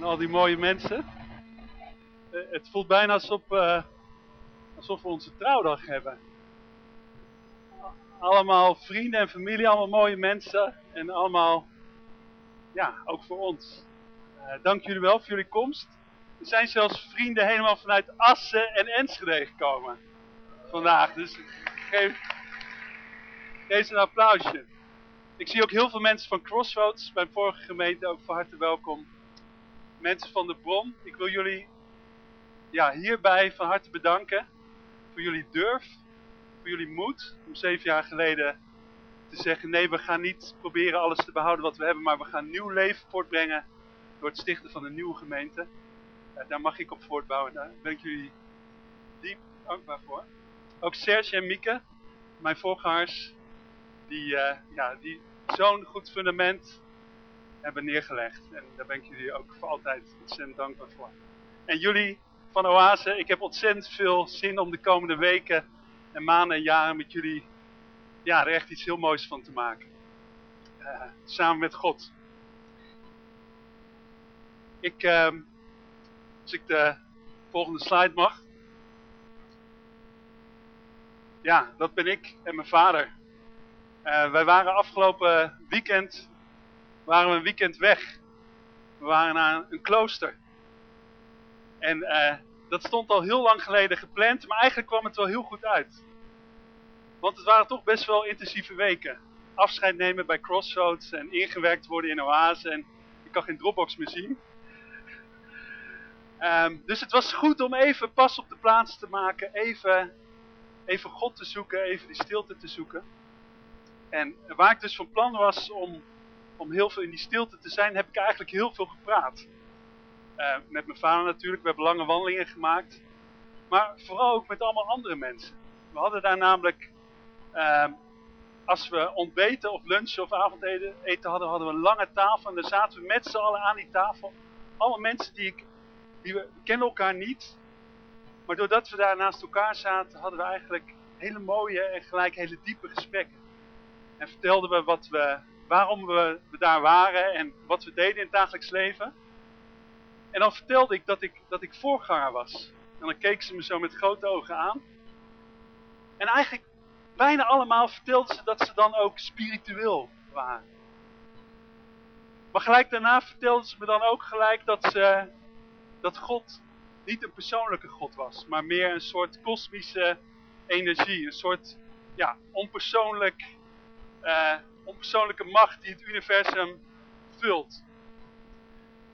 En al die mooie mensen. Eh, het voelt bijna alsof, uh, alsof we onze trouwdag hebben. Allemaal vrienden en familie, allemaal mooie mensen. En allemaal, ja, ook voor ons. Uh, dank jullie wel voor jullie komst. Er zijn zelfs vrienden helemaal vanuit Assen en Enschede gekomen. Vandaag, dus geef, geef ze een applausje. Ik zie ook heel veel mensen van Crossroads, mijn vorige gemeente, ook van harte welkom. Mensen van de bron, ik wil jullie ja, hierbij van harte bedanken voor jullie durf, voor jullie moed om zeven jaar geleden te zeggen nee, we gaan niet proberen alles te behouden wat we hebben, maar we gaan nieuw leven voortbrengen door het stichten van een nieuwe gemeente. Uh, daar mag ik op voortbouwen, daar ben ik jullie diep dankbaar voor. Ook Serge en Mieke, mijn voorgangers, die, uh, ja, die zo'n goed fundament hebben neergelegd. En daar ben ik jullie ook voor altijd ontzettend dankbaar voor. En jullie van Oase, ik heb ontzettend veel zin om de komende weken en maanden en jaren met jullie ja, er echt iets heel moois van te maken. Uh, samen met God. Ik, uh, als ik de volgende slide mag. Ja, dat ben ik en mijn vader. Uh, wij waren afgelopen weekend, waren we een weekend weg. We waren naar een klooster. En uh, dat stond al heel lang geleden gepland, maar eigenlijk kwam het wel heel goed uit. Want het waren toch best wel intensieve weken. Afscheid nemen bij Crossroads en ingewerkt worden in Oase. En ik kan geen Dropbox meer zien. Um, dus het was goed om even pas op de plaats te maken. Even, even God te zoeken, even die stilte te zoeken. En waar ik dus van plan was om, om heel veel in die stilte te zijn, heb ik eigenlijk heel veel gepraat. Uh, met mijn vader natuurlijk, we hebben lange wandelingen gemaakt. Maar vooral ook met allemaal andere mensen. We hadden daar namelijk, uh, als we ontbeten of lunchen of avondeten eten hadden, hadden we een lange tafel. En daar zaten we met z'n allen aan die tafel. Allemaal mensen die ik, die we, we kennen elkaar niet. Maar doordat we daar naast elkaar zaten, hadden we eigenlijk hele mooie en gelijk hele diepe gesprekken. En vertelden we, wat we waarom we, daar waren en wat we deden in het dagelijks leven. En dan vertelde ik dat ik, dat ik voorganger was. En dan keek ze me zo met grote ogen aan. En eigenlijk bijna allemaal vertelden ze dat ze dan ook spiritueel waren. Maar gelijk daarna vertelden ze me dan ook gelijk dat, ze, dat God niet een persoonlijke God was. Maar meer een soort kosmische energie. Een soort ja, onpersoonlijk, uh, onpersoonlijke macht die het universum vult.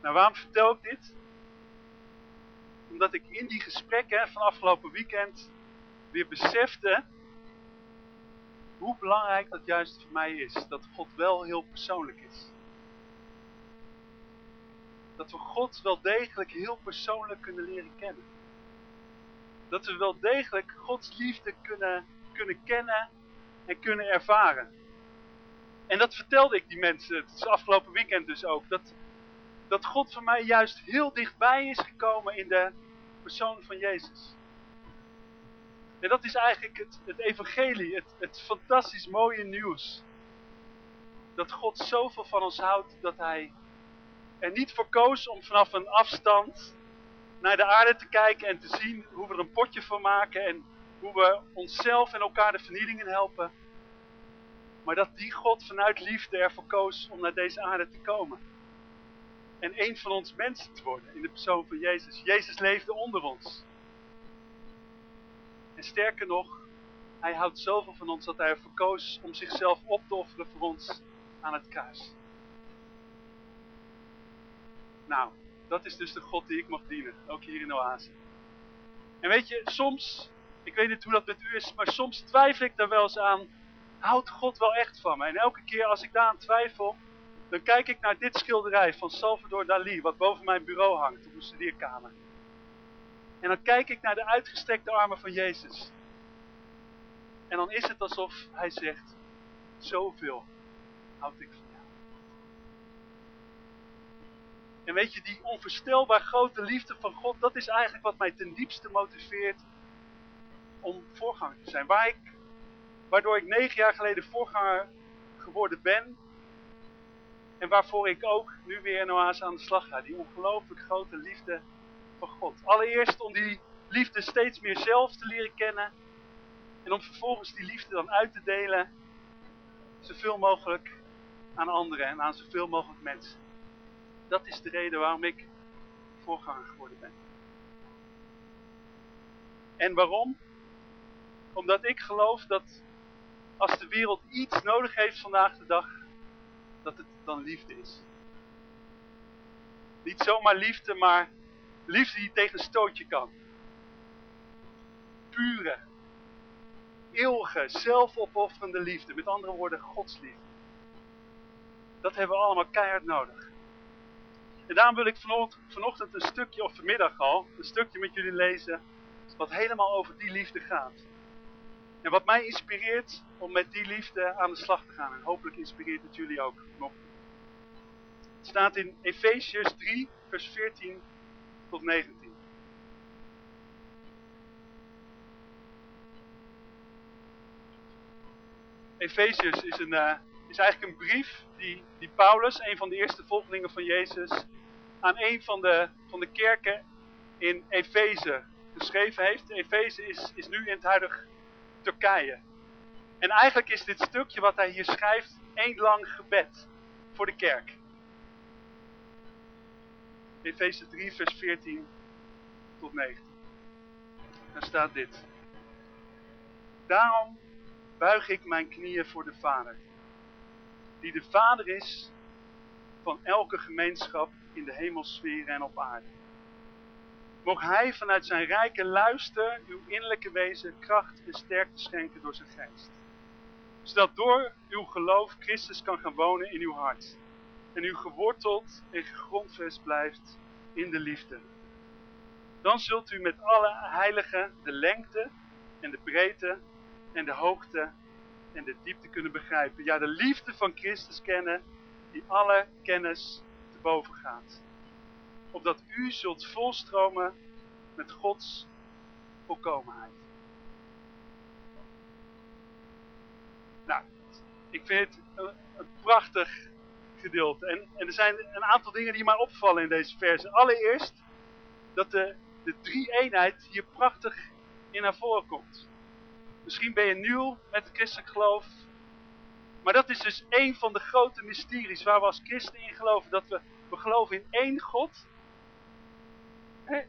Nou, waarom vertel ik dit? Omdat ik in die gesprekken van afgelopen weekend weer besefte hoe belangrijk dat juist voor mij is. Dat God wel heel persoonlijk is. Dat we God wel degelijk heel persoonlijk kunnen leren kennen. Dat we wel degelijk Gods liefde kunnen, kunnen kennen en kunnen ervaren. En dat vertelde ik die mensen, het is afgelopen weekend dus ook. Dat, dat God voor mij juist heel dichtbij is gekomen in de persoon van Jezus. En dat is eigenlijk het, het evangelie, het, het fantastisch mooie nieuws. Dat God zoveel van ons houdt dat hij er niet voor koos om vanaf een afstand naar de aarde te kijken en te zien hoe we er een potje van maken en hoe we onszelf en elkaar de vernielingen helpen. Maar dat die God vanuit liefde ervoor koos om naar deze aarde te komen en een van ons mensen te worden in de persoon van Jezus. Jezus leefde onder ons. En sterker nog, hij houdt zoveel van ons dat hij ervoor koos om zichzelf op te offeren voor ons aan het kruis. Nou, dat is dus de God die ik mag dienen, ook hier in Oase. En weet je, soms, ik weet niet hoe dat met u is, maar soms twijfel ik daar wel eens aan, houdt God wel echt van mij? En elke keer als ik daar aan twijfel, dan kijk ik naar dit schilderij van Salvador Dali, wat boven mijn bureau hangt op mijn studeerkamer. En dan kijk ik naar de uitgestrekte armen van Jezus. En dan is het alsof hij zegt, zoveel houd ik van jou. En weet je, die onvoorstelbaar grote liefde van God, dat is eigenlijk wat mij ten diepste motiveert om voorganger te zijn. Waar ik, waardoor ik negen jaar geleden voorganger geworden ben, En waarvoor ik ook nu weer in Oase aan de slag ga. Die ongelooflijk grote liefde van God. Allereerst om die liefde steeds meer zelf te leren kennen. En om vervolgens die liefde dan uit te delen. Zoveel mogelijk aan anderen en aan zoveel mogelijk mensen. Dat is de reden waarom ik voorganger geworden ben. En waarom? Omdat ik geloof dat als de wereld iets nodig heeft vandaag de dag, dat het dan liefde is. Niet zomaar liefde, maar liefde die tegen een stootje kan. Pure, eeuwige, zelfopofferende liefde. Met andere woorden, Gods liefde. Dat hebben we allemaal keihard nodig. En daarom wil ik vanochtend een stukje, of vanmiddag al, een stukje met jullie lezen, wat helemaal over die liefde gaat. En wat mij inspireert om met die liefde aan de slag te gaan. En hopelijk inspireert het jullie ook nog. Het staat in Efesiërs 3, vers 14 tot 19. Efesiërs is, een, uh, is eigenlijk een brief die, die Paulus, een van de eerste volgelingen van Jezus, aan een van de, van de kerken in Efeze geschreven heeft. Efeze is, is nu in het huidige En eigenlijk is dit stukje wat hij hier schrijft één lang gebed voor de kerk. Efeze 3 vers 14 tot 19. Daar staat dit. Daarom buig ik mijn knieën voor de Vader. Die de Vader is van elke gemeenschap in de hemelsfeer en op aarde. Mocht Hij vanuit zijn rijke luister uw innerlijke wezen kracht en sterkte schenken door zijn geest. Zodat door uw geloof Christus kan gaan wonen in uw hart. En u geworteld en gegrondvest blijft in de liefde. Dan zult u met alle heiligen de lengte en de breedte en de hoogte en de diepte kunnen begrijpen. Ja, de liefde van Christus kennen die alle kennis te boven gaat opdat u zult volstromen met Gods volkomenheid. Nou, ik vind het een, prachtig gedeelte. En, er zijn een aantal dingen die mij opvallen in deze verse. Allereerst dat de, de drie-eenheid hier prachtig in naar voren komt. Misschien ben je nieuw met het christelijk geloof. Maar dat is dus een van de grote mysteries waar we als christen in geloven. Dat we, we geloven in één God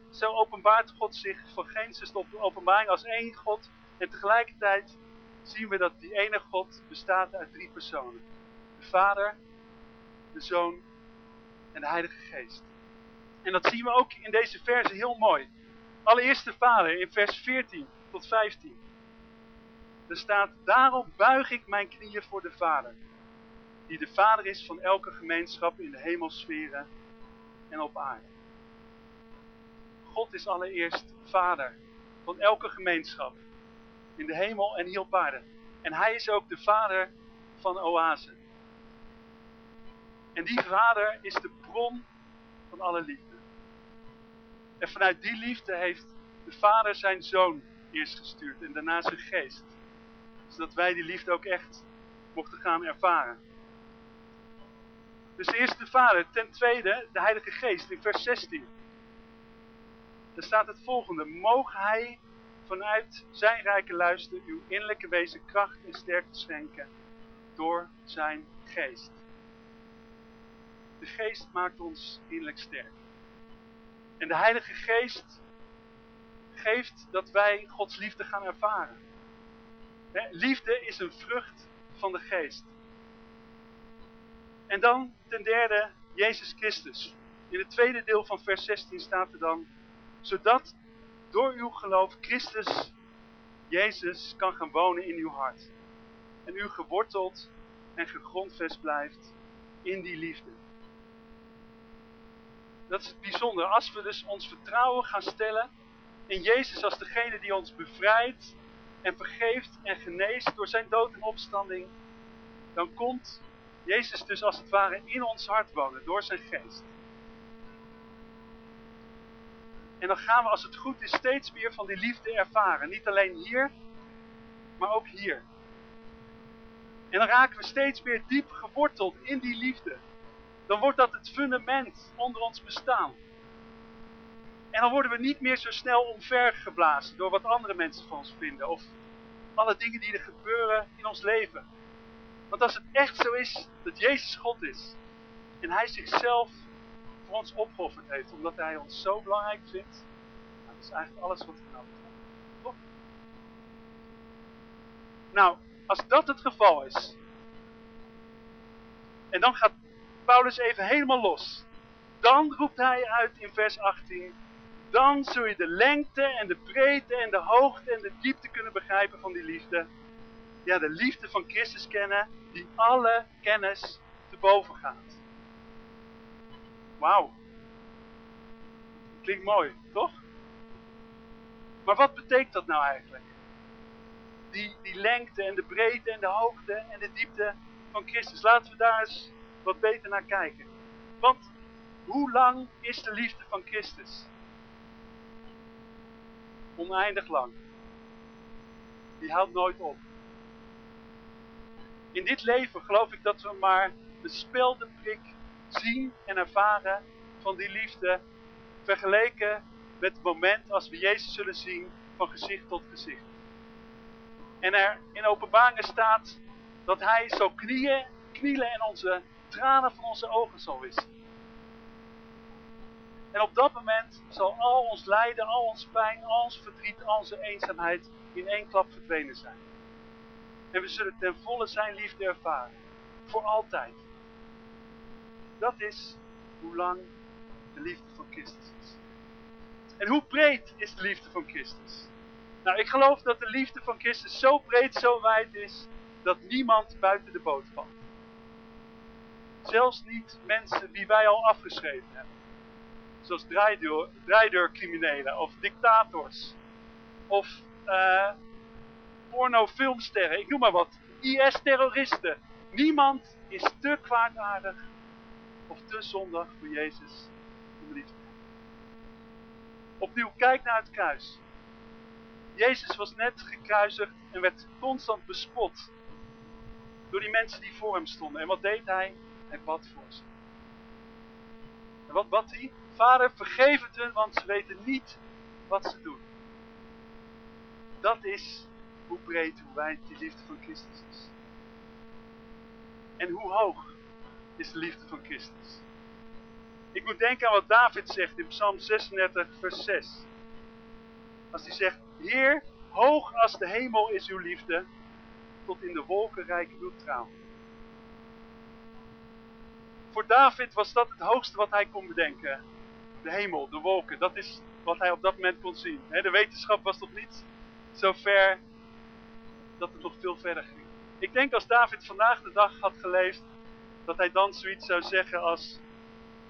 zo openbaart God zich van Genesis tot openbaring als één God. En tegelijkertijd zien we dat die ene God bestaat uit drie personen. De Vader, de Zoon en de Heilige Geest. En dat zien we ook in deze verse heel mooi. Allereerst de Vader in vers 14 tot 15. Er staat, daarom buig ik mijn knieën voor de Vader. Die de Vader is van elke gemeenschap in de hemelsferen en op aarde. God is allereerst vader van elke gemeenschap. In de hemel en hier op aarde. En hij is ook de vader van Oase. En die vader is de bron van alle liefde. En vanuit die liefde heeft de vader zijn zoon eerst gestuurd en daarna zijn geest. Zodat wij die liefde ook echt mochten gaan ervaren. Dus eerst de vader, ten tweede de heilige geest in vers 16. Er staat het volgende. Mogen hij vanuit zijn rijke luister uw innerlijke wezen kracht en sterkte schenken door zijn geest. De geest maakt ons innerlijk sterk. En de heilige geest geeft dat wij Gods liefde gaan ervaren. Liefde is een vrucht van de geest. En dan ten derde Jezus Christus. In het tweede deel van vers 16 staat er dan zodat door uw geloof Christus, Jezus, kan gaan wonen in uw hart. En u geworteld en gegrondvest blijft in die liefde. Dat is het bijzonder. Als we dus ons vertrouwen gaan stellen in Jezus als degene die ons bevrijdt en vergeeft en geneest door zijn dood en opstanding, dan komt Jezus dus als het ware in ons hart wonen door zijn geest. En dan gaan we als het goed is steeds meer van die liefde ervaren. Niet alleen hier, maar ook hier. En dan raken we steeds meer diep geworteld in die liefde. dan wordt dat het fundament onder ons bestaan. En dan worden we niet meer zo snel omvergeblazen door wat andere mensen van ons vinden. Of alle dingen die er gebeuren in ons leven. Want als het echt zo is dat Jezus God is. En hij zichzelf voor ons opgeofferd heeft. Omdat hij ons zo belangrijk vindt. Nou, dat is eigenlijk alles wat we nodig hebben. Toch? Nou, als dat het geval is. En dan gaat Paulus even helemaal los. Dan roept hij uit in vers 18. Dan zul je de lengte en de breedte en de hoogte en de diepte kunnen begrijpen van die liefde. Ja, de liefde van Christus kennen, die alle kennis te boven gaat. Wauw. Klinkt mooi, toch? Maar wat betekent dat nou eigenlijk? Die, die lengte en de breedte en de hoogte en de diepte van Christus. Laten we daar eens wat beter naar kijken. Want hoe lang is de liefde van Christus? Oneindig lang. Die houdt nooit op. In dit leven geloof ik dat we maar de speldenprik zien en ervaren van die liefde vergeleken met het moment als we Jezus zullen zien van gezicht tot gezicht. En er in openbaringen staat dat hij zo knieën, knielen en onze tranen van onze ogen zal wissen. En op dat moment zal al ons lijden, al ons pijn, al ons verdriet, al onze eenzaamheid in één klap verdwenen zijn. En we zullen ten volle zijn liefde ervaren. Voor altijd. Dat is hoe lang de liefde van Christus is. En hoe breed is de liefde van Christus? Nou, ik geloof dat de liefde van Christus zo breed, zo wijd is, dat niemand buiten de boot valt. Zelfs niet mensen die wij al afgeschreven hebben. Zoals draaideur, draaideurcriminelen of dictators. Of uh, pornofilmsterren, ik noem maar wat. IS-terroristen. Niemand is te kwaadaardig of te zondig voor Jezus om lief te Opnieuw, kijk naar het kruis. Jezus was net gekruisigd en werd constant bespot door die mensen die voor hem stonden. En wat deed hij? Hij bad voor ze. En wat bad hij? Vader, vergeef het hun, want ze weten niet wat ze doen. Dat is hoe breed, hoe wijd die liefde van Christus is. En hoe hoog is de liefde van Christus. Ik moet denken aan wat David zegt in Psalm 36, vers 6. Als hij zegt, Heer, hoog als de hemel is uw liefde, tot in de wolken rijk uw trouw. Voor David was dat het hoogste wat hij kon bedenken. De hemel, de wolken, dat is wat hij op dat moment kon zien. De wetenschap was nog niet zo ver dat het nog veel verder ging. Ik denk als David vandaag de dag had geleefd, dat hij dan zoiets zou zeggen als...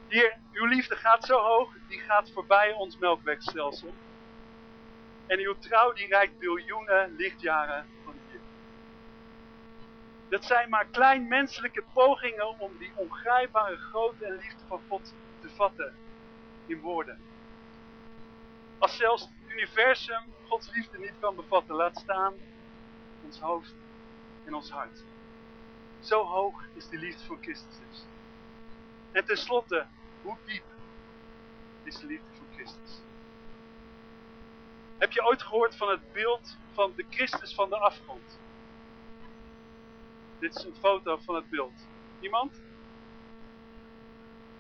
Hier, uw liefde gaat zo hoog, die gaat voorbij ons melkwegstelsel. En uw trouw die reikt biljoenen lichtjaren van hier. Dat zijn maar klein menselijke pogingen om die ongrijpbare grootte en liefde van God te vatten in woorden. Als zelfs het universum Gods liefde niet kan bevatten, laat staan ons hoofd en ons hart. Zo hoog is de liefde van Christus. En tenslotte, hoe diep is de liefde van Christus? Heb je ooit gehoord van het beeld van de Christus van de afgrond? Dit is een foto van het beeld. Iemand?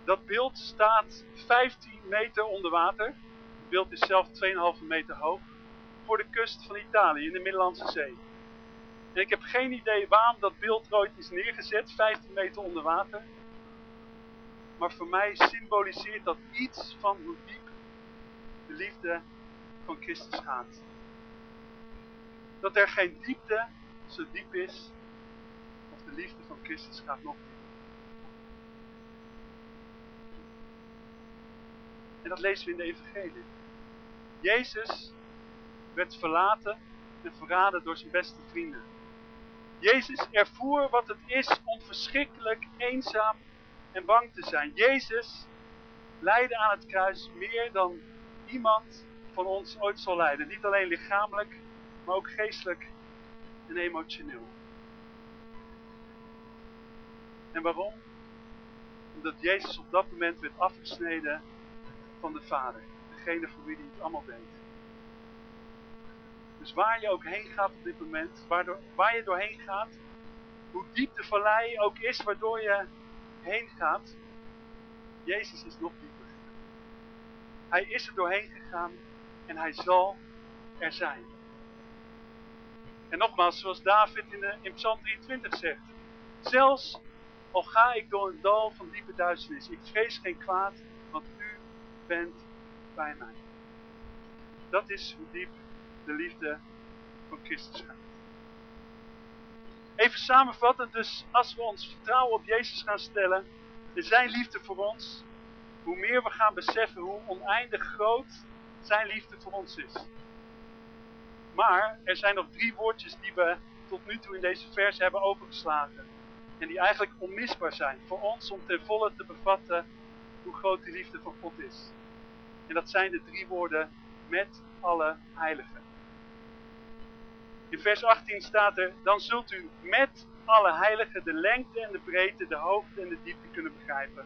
Dat beeld staat 15 meter onder water. Het beeld is zelf 2,5 meter hoog. Voor de kust van Italië in de Middellandse Zee. Ik heb geen idee waarom dat beeld ooit is neergezet, 15 meter onder water. Maar voor mij symboliseert dat iets van hoe diep de liefde van Christus gaat. Dat er geen diepte zo diep is, of de liefde van Christus gaat nog. En dat lezen we in de Evangelie. Jezus werd verlaten en verraden door zijn beste vrienden. Jezus ervoer wat het is om verschrikkelijk eenzaam en bang te zijn. Jezus leidde aan het kruis meer dan iemand van ons ooit zal lijden. Niet alleen lichamelijk, maar ook geestelijk en emotioneel. En waarom? Omdat Jezus op dat moment werd afgesneden van de Vader. Degene voor wie hij het allemaal deed. Dus waar je ook heen gaat op dit moment, waar je doorheen gaat, hoe diep de vallei ook is waardoor je heen gaat, Jezus is nog dieper. Hij is er doorheen gegaan en hij zal er zijn. En nogmaals, zoals David in, de, in Psalm 23 zegt. Zelfs al ga ik door een dal van diepe duisternis, ik vrees geen kwaad, want u bent bij mij. Dat is hoe diep de liefde van Christus gaat. Even samenvattend, dus als we ons vertrouwen op Jezus gaan stellen, in zijn liefde voor ons, hoe meer we gaan beseffen hoe oneindig groot zijn liefde voor ons is. Maar er zijn nog drie woordjes die we tot nu toe in deze vers hebben overgeslagen. En die eigenlijk onmisbaar zijn voor ons om ten volle te bevatten hoe groot die liefde van God is. En dat zijn de drie woorden met alle heiligen. In vers 18 staat er, dan zult u met alle heiligen de lengte en de breedte, de hoogte en de diepte kunnen begrijpen.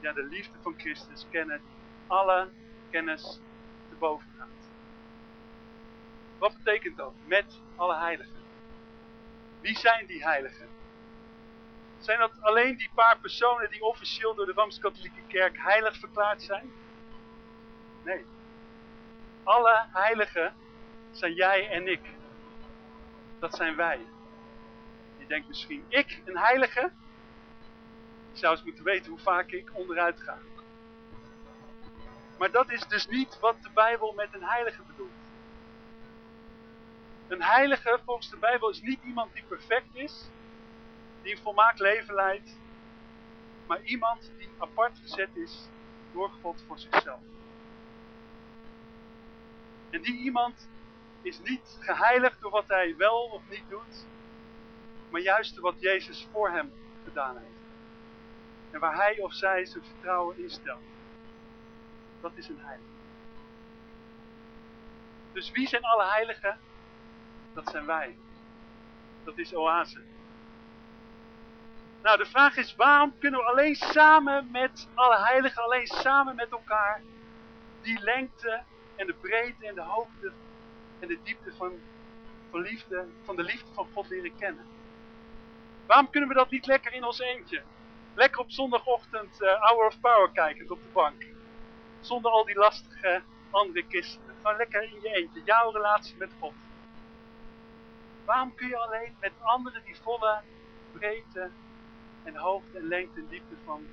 Ja, de liefde van Christus kennen, alle kennis te boven gaat. Wat betekent dat? Met alle heiligen. Wie zijn die heiligen? Zijn dat alleen die paar personen die officieel door de Rooms-Katholieke Kerk heilig verklaard zijn? Nee. Alle heiligen zijn jij en ik. Dat zijn wij. Je denkt misschien, ik, een heilige? Ik zou eens moeten weten hoe vaak ik onderuit ga. Maar dat is dus niet wat de Bijbel met een heilige bedoelt. Een heilige, volgens de Bijbel, is niet iemand die perfect is, die een volmaakt leven leidt, maar iemand die apart gezet is door God voor zichzelf. En die iemand is niet geheiligd door wat hij wel of niet doet, maar juist door wat Jezus voor hem gedaan heeft. En waar hij of zij zijn vertrouwen instelt. Dat is een heilige. Dus wie zijn alle heiligen? Dat zijn wij. Dat is oase. Nou, de vraag is, waarom kunnen we alleen samen met alle heiligen, alleen samen met elkaar, die lengte en de breedte en de hoogte en de diepte van, van, liefde, van de liefde van God leren kennen? Waarom kunnen we dat niet lekker in ons eentje? Lekker op zondagochtend uh, Hour of Power kijken op de bank. Zonder al die lastige andere kisten. Gewoon lekker in je eentje. Jouw relatie met God. Waarom kun je alleen met anderen die volle breedte en hoogte en lengte en diepte van,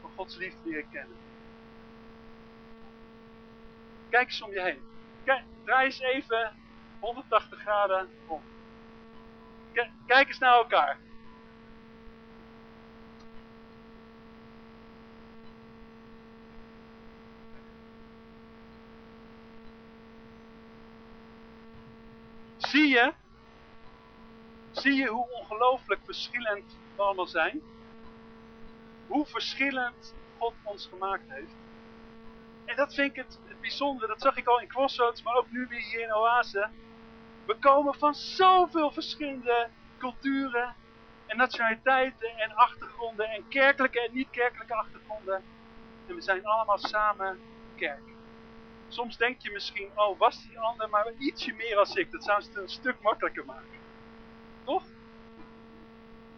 van Gods liefde leren kennen? Kijk eens om je heen. Draai eens even 180 graden om. Kijk eens naar elkaar. Zie je Zie je hoe ongelooflijk verschillend we allemaal zijn? Hoe verschillend God ons gemaakt heeft? En dat vind ik het, bijzondere. Dat zag ik al in Crossroads, maar ook nu weer hier in Oase. We komen van zoveel verschillende culturen en nationaliteiten en achtergronden en kerkelijke en niet-kerkelijke achtergronden. En we zijn allemaal samen kerk. Soms denk je misschien, oh was die ander maar ietsje meer als ik. Dat zou het een stuk makkelijker maken. Toch?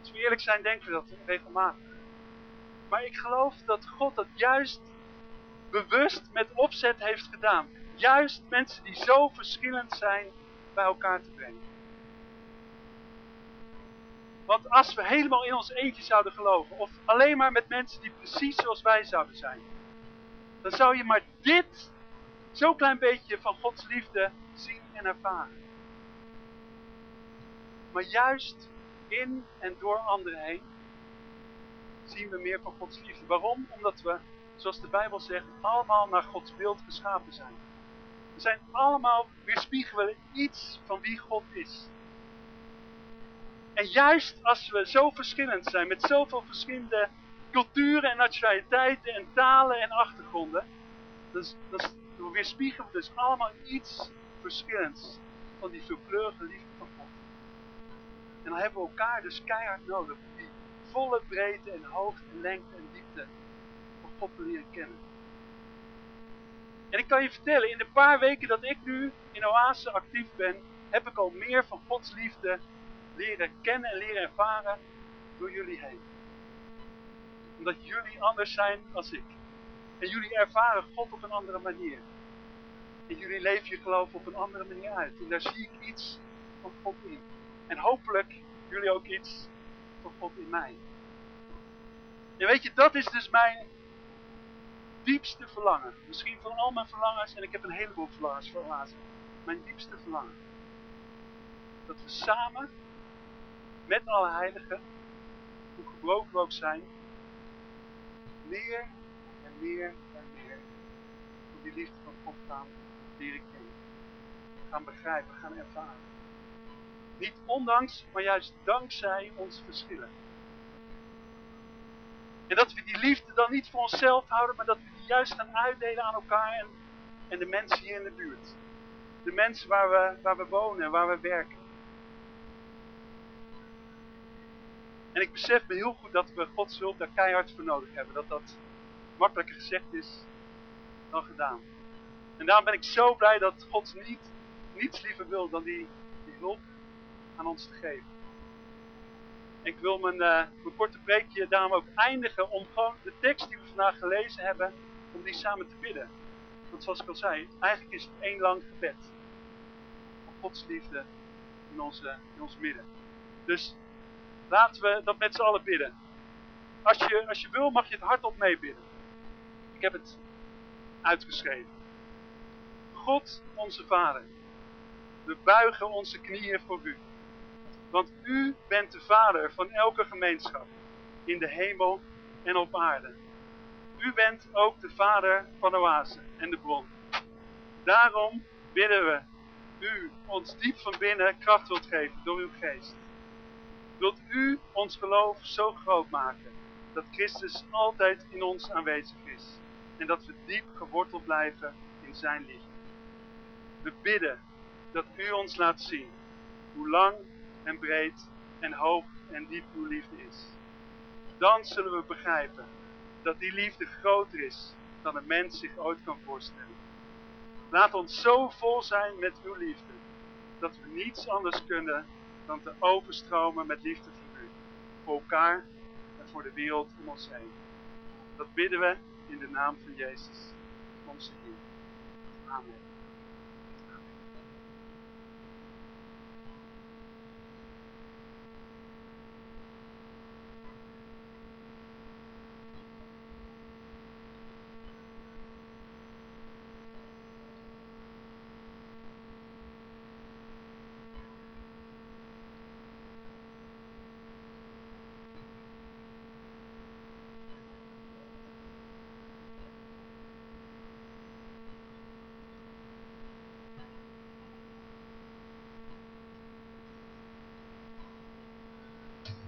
Als we eerlijk zijn, denken we dat regelmatig. Maar ik geloof dat God dat juist bewust met opzet heeft gedaan. Juist mensen die zo verschillend zijn bij elkaar te brengen. Want als we helemaal in ons eentje zouden geloven, of alleen maar met mensen die precies zoals wij zouden zijn, dan zou je maar dit, zo'n klein beetje van Gods liefde zien en ervaren. Maar juist in en door anderen heen zien we meer van Gods liefde. Waarom? Omdat we, zoals de Bijbel zegt, allemaal naar Gods beeld geschapen zijn. We zijn allemaal, weerspiegelen iets van wie God is. En juist als we zo verschillend zijn, met zoveel verschillende culturen en nationaliteiten en talen en achtergronden, dan, dan weerspiegelen we dus allemaal iets verschillends van die veelkleurige liefde en dan hebben we elkaar dus keihard nodig die volle breedte en hoogte en lengte en diepte van Leren kennen. En ik kan je vertellen, in de paar weken dat ik nu in Oase actief ben, heb ik al meer van Gods liefde leren kennen en leren ervaren door jullie heen. Omdat jullie anders zijn als ik. En jullie ervaren God op een andere manier. En jullie leven je geloof op een andere manier uit. En daar zie ik iets van God in. En hopelijk jullie ook iets van God in mij. En weet je, dat is dus mijn diepste verlangen. Misschien van al mijn verlangens, en ik heb een heleboel verlangens voor laatst. Mijn diepste verlangen. Dat we samen, met alle heiligen, hoe gebroken ook zijn, meer en meer en meer van die liefde van God gaan leren kennen. Gaan begrijpen, gaan ervaren. Niet ondanks, maar juist dankzij onze verschillen. En dat we die liefde dan niet voor onszelf houden, maar dat we juist gaan uitdelen aan elkaar en, en de mensen hier in de buurt. De mensen waar we, waar we wonen en waar we werken. En ik besef me heel goed dat we Gods hulp daar keihard voor nodig hebben. Dat dat makkelijker gezegd is dan gedaan. En daarom ben ik zo blij dat God niet, niets liever wil dan die, die hulp aan ons te geven. Ik wil mijn, uh, mijn korte preekje daarom ook eindigen om gewoon de tekst die we vandaag gelezen hebben, om die samen te bidden. Want zoals ik al zei, eigenlijk is het één lang gebed. Gods liefde in, onze, in ons midden. Dus laten we dat met z'n allen bidden. Als je, als je wil mag je het hardop meebidden. Ik heb het uitgeschreven. God onze Vader, we buigen onze knieën voor u. Want u bent de vader van elke gemeenschap, in de hemel en op aarde. U bent ook de vader van oase en de bron. Daarom bidden we u ons diep van binnen kracht wilt geven door uw geest. Wilt u ons geloof zo groot maken dat Christus altijd in ons aanwezig is en dat we diep geworteld blijven in zijn liefde. We bidden dat u ons laat zien hoe lang en breed en hoog en diep uw liefde is. Dan zullen we begrijpen dat die liefde groter is dan een mens zich ooit kan voorstellen. Laat ons zo vol zijn met uw liefde, dat we niets anders kunnen dan te overstromen met liefde voor u, voor elkaar en voor de wereld om ons heen. Dat bidden we in de naam van Jezus, onze Heer. Amen.